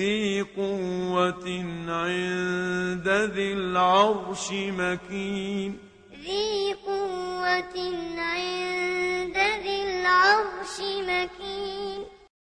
ذي قوة عند ذي العرش مكين. ذي قوة عند ذي العرش مكين.